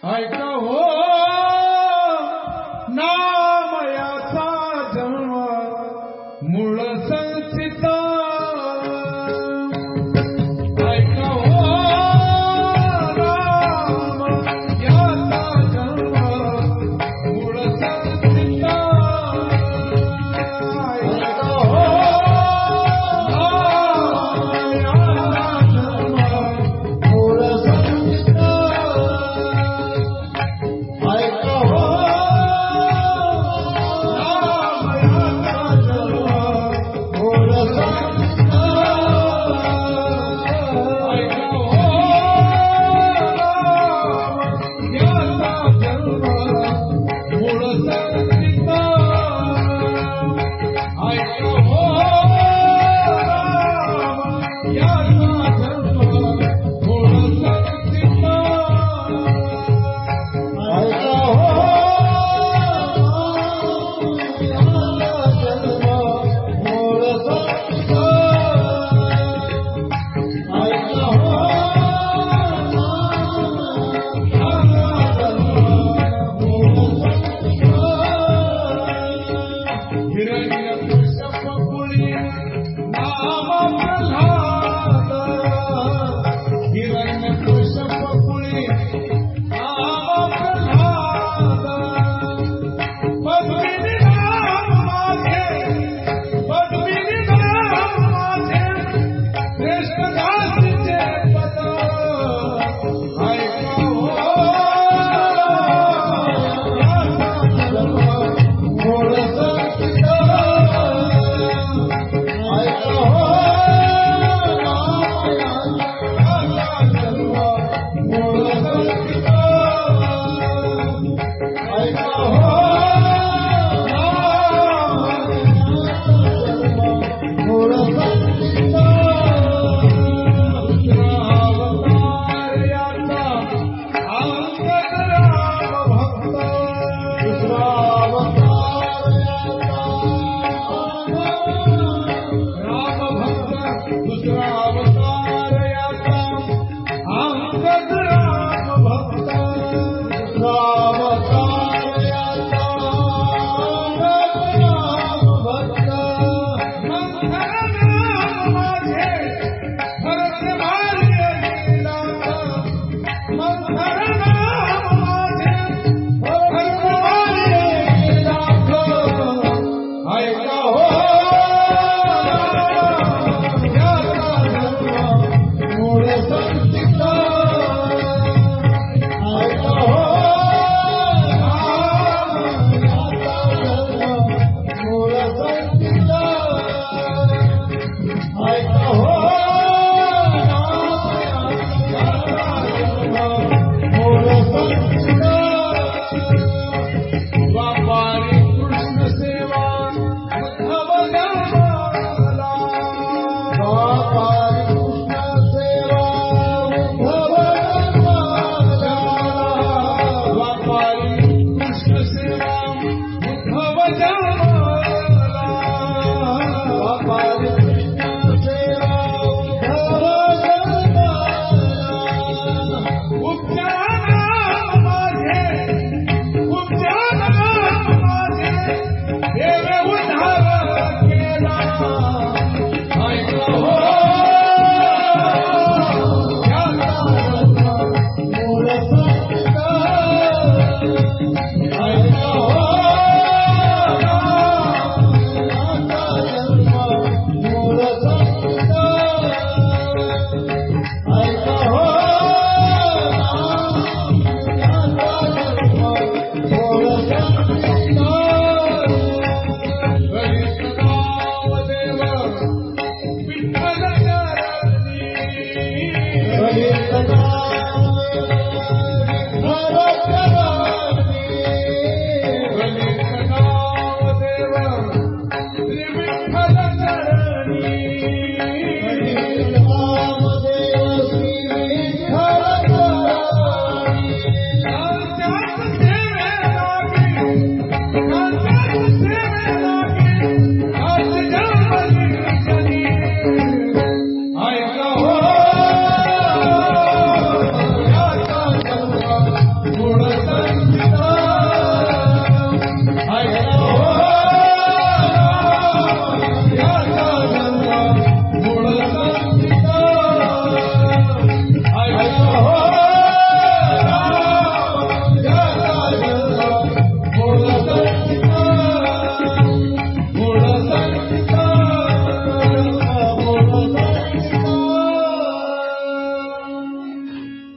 I go. Amen. Oh